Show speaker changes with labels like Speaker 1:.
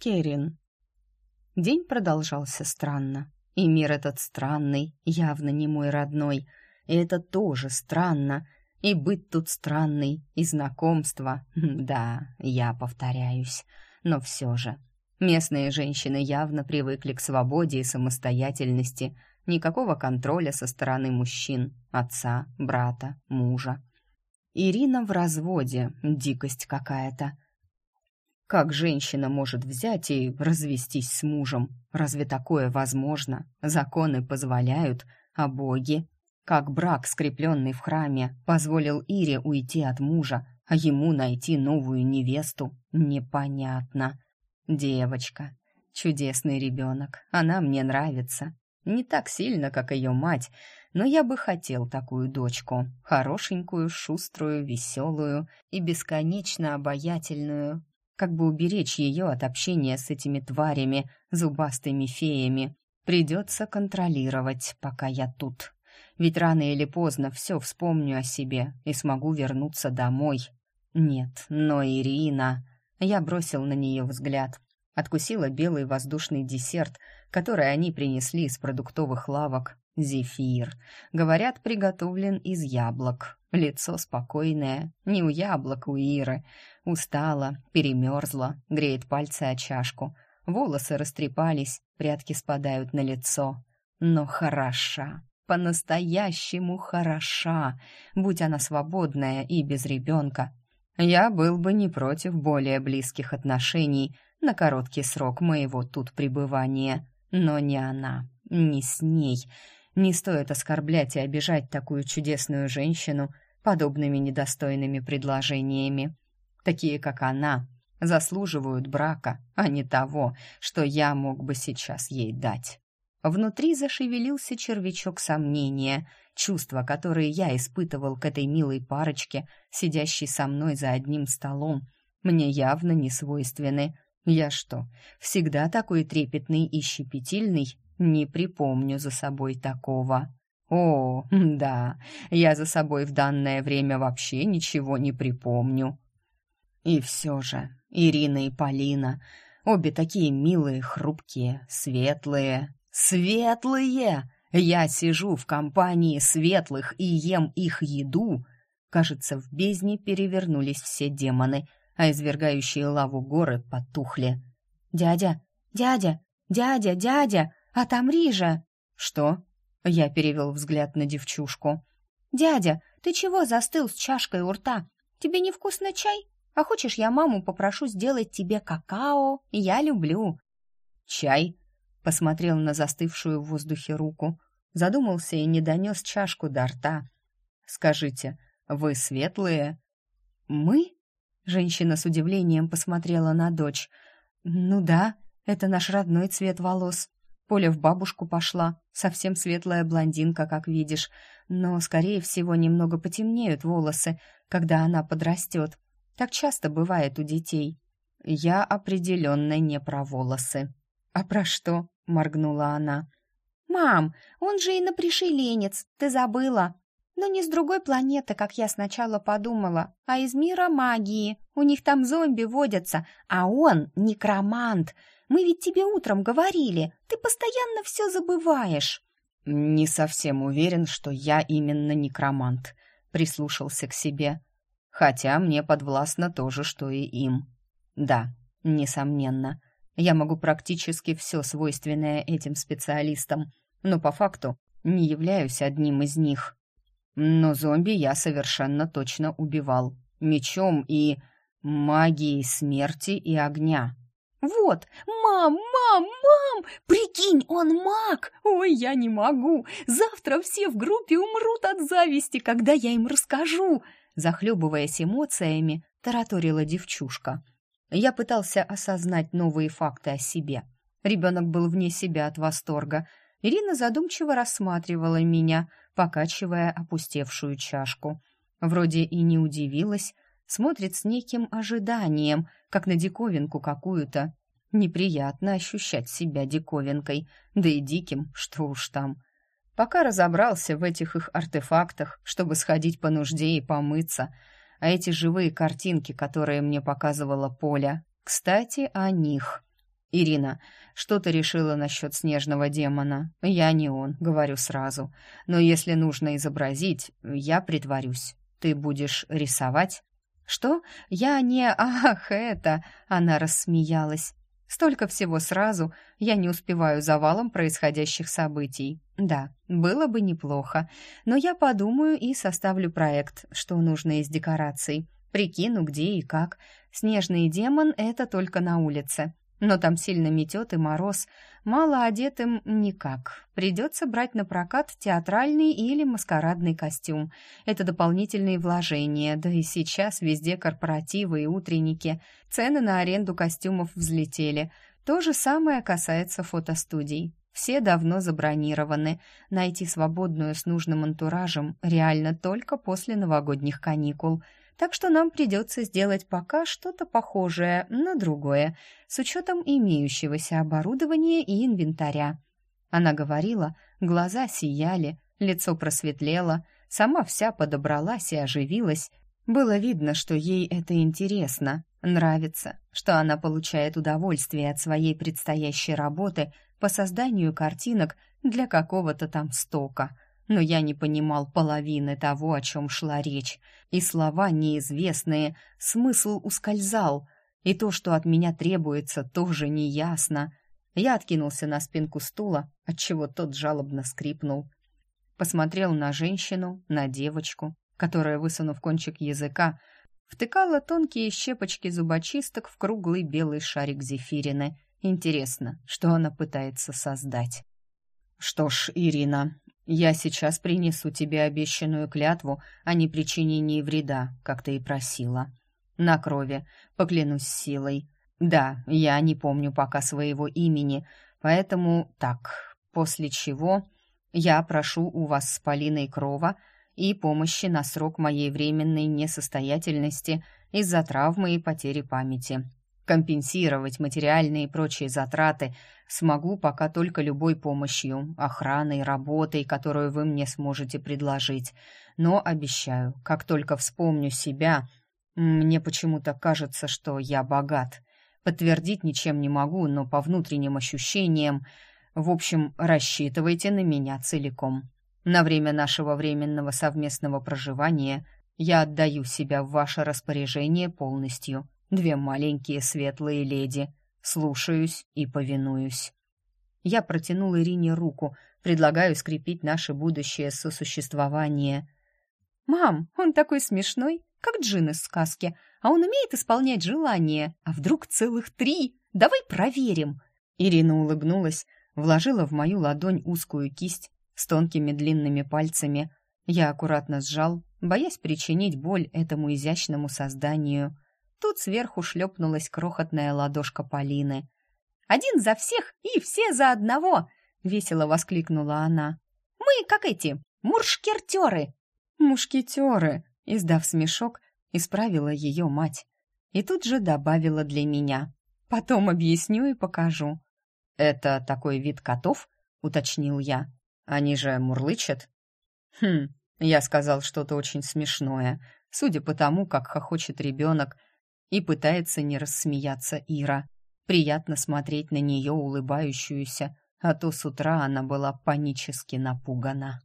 Speaker 1: Керин. День продолжался странно. И мир этот странный, явно не мой родной. И это тоже странно. И быть тут странный, и знакомство. Да, я повторяюсь. Но все же. Местные женщины явно привыкли к свободе и самостоятельности. Никакого контроля со стороны мужчин, отца, брата, мужа. Ирина в разводе, дикость какая-то. Как женщина может взять и развестись с мужем? Разве такое возможно? Законы позволяют, а боги? Как брак, скрепленный в храме, позволил Ире уйти от мужа, а ему найти новую невесту? Непонятно. Девочка. Чудесный ребенок. Она мне нравится. Не так сильно, как ее мать, но я бы хотел такую дочку. Хорошенькую, шуструю, веселую и бесконечно обаятельную как бы уберечь ее от общения с этими тварями, зубастыми феями. Придется контролировать, пока я тут. Ведь рано или поздно все вспомню о себе и смогу вернуться домой. Нет, но Ирина... Я бросил на нее взгляд. Откусила белый воздушный десерт, который они принесли из продуктовых лавок. Зефир. Говорят, приготовлен из яблок. Лицо спокойное, не у яблок, у Иры. Устала, перемерзла, греет пальцы о чашку. Волосы растрепались, прядки спадают на лицо. Но хороша, по-настоящему хороша, будь она свободная и без ребенка. Я был бы не против более близких отношений на короткий срок моего тут пребывания, но не она, не с ней — не стоит оскорблять и обижать такую чудесную женщину подобными недостойными предложениями. Такие, как она, заслуживают брака, а не того, что я мог бы сейчас ей дать. Внутри зашевелился червячок сомнения, чувства, которые я испытывал к этой милой парочке, сидящей со мной за одним столом, мне явно не свойственны. Я что, всегда такой трепетный и щепетильный не припомню за собой такого. О, да, я за собой в данное время вообще ничего не припомню. И все же, Ирина и Полина, обе такие милые, хрупкие, светлые. Светлые! Я сижу в компании светлых и ем их еду. Кажется, в бездне перевернулись все демоны, а извергающие лаву горы потухли. «Дядя, дядя, дядя, дядя!» «Отомри же!» «Что?» Я перевел взгляд на девчушку. «Дядя, ты чего застыл с чашкой у рта? Тебе невкусно чай? А хочешь, я маму попрошу сделать тебе какао? Я люблю». «Чай?» Посмотрел на застывшую в воздухе руку. Задумался и не донес чашку до рта. «Скажите, вы светлые?» «Мы?» Женщина с удивлением посмотрела на дочь. «Ну да, это наш родной цвет волос. Поля в бабушку пошла, совсем светлая блондинка, как видишь, но, скорее всего, немного потемнеют волосы, когда она подрастет. Так часто бывает у детей. Я определенно не про волосы. «А про что?» — моргнула она. «Мам, он же и инопришеленец, ты забыла?» «Но не с другой планеты, как я сначала подумала, а из мира магии. У них там зомби водятся, а он некромант. Мы ведь тебе утром говорили, ты постоянно все забываешь». «Не совсем уверен, что я именно некромант», — прислушался к себе. «Хотя мне подвластно то же, что и им. Да, несомненно, я могу практически все свойственное этим специалистам, но по факту не являюсь одним из них. Но зомби я совершенно точно убивал. Мечом и магией смерти и огня. «Вот, мам, мам, мам! Прикинь, он маг! Ой, я не могу! Завтра все в группе умрут от зависти, когда я им расскажу!» Захлебываясь эмоциями, тараторила девчушка. Я пытался осознать новые факты о себе. Ребенок был вне себя от восторга. Ирина задумчиво рассматривала меня, покачивая опустевшую чашку. Вроде и не удивилась, смотрит с неким ожиданием, как на диковинку какую-то. Неприятно ощущать себя диковинкой, да и диким, что уж там. Пока разобрался в этих их артефактах, чтобы сходить по нужде и помыться, а эти живые картинки, которые мне показывала Поля, кстати, о них. «Ирина, что ты решила насчет снежного демона? Я не он, говорю сразу. Но если нужно изобразить, я притворюсь. Ты будешь рисовать?» «Что? Я не... Ах, это...» Она рассмеялась. «Столько всего сразу, я не успеваю за валом происходящих событий. Да, было бы неплохо, но я подумаю и составлю проект, что нужно из декораций. Прикину, где и как. Снежный демон — это только на улице. Но там сильно метет и мороз. Мало одетым никак. Придется брать на прокат театральный или маскарадный костюм. Это дополнительные вложения, да и сейчас везде корпоративы и утренники. Цены на аренду костюмов взлетели. То же самое касается фотостудий. Все давно забронированы. Найти свободную с нужным антуражем реально только после новогодних каникул – так что нам придется сделать пока что-то похожее на другое, с учетом имеющегося оборудования и инвентаря. Она говорила, глаза сияли, лицо просветлело, сама вся подобралась и оживилась. Было видно, что ей это интересно, нравится, что она получает удовольствие от своей предстоящей работы по созданию картинок для какого-то там стока — но я не понимал половины того, о чем шла речь, и слова неизвестные, смысл ускользал, и то, что от меня требуется, тоже неясно. Я откинулся на спинку стула, отчего тот жалобно скрипнул. Посмотрел на женщину, на девочку, которая, высунув кончик языка, втыкала тонкие щепочки зубочисток в круглый белый шарик зефирины. Интересно, что она пытается создать. «Что ж, Ирина, я сейчас принесу тебе обещанную клятву о непричинении вреда, как ты и просила. На крови, поклянусь силой. Да, я не помню пока своего имени, поэтому так, после чего я прошу у вас с Полиной крова и помощи на срок моей временной несостоятельности из-за травмы и потери памяти. Компенсировать материальные и прочие затраты смогу пока только любой помощью, охраной, работой, которую вы мне сможете предложить. Но обещаю, как только вспомню себя, мне почему-то кажется, что я богат. Подтвердить ничем не могу, но по внутренним ощущениям, в общем, рассчитывайте на меня целиком. На время нашего временного совместного проживания я отдаю себя в ваше распоряжение полностью две маленькие светлые леди. Слушаюсь и повинуюсь. Я протянул Ирине руку, предлагаю скрепить наше будущее сосуществование. «Мам, он такой смешной, как джин из сказки, а он умеет исполнять желания, а вдруг целых три? Давай проверим!» Ирина улыбнулась, вложила в мою ладонь узкую кисть с тонкими длинными пальцами. Я аккуратно сжал, боясь причинить боль этому изящному созданию — Тут сверху шлепнулась крохотная ладошка Полины. «Один за всех и все за одного!» — весело воскликнула она. «Мы, как эти, мушкетеры!» «Мушкетеры!» — издав смешок, исправила ее мать. И тут же добавила для меня. «Потом объясню и покажу». «Это такой вид котов?» — уточнил я. «Они же мурлычат?» «Хм, я сказал что-то очень смешное. Судя по тому, как хохочет ребенок, и пытается не рассмеяться Ира. Приятно смотреть на нее улыбающуюся, а то с утра она была панически напугана.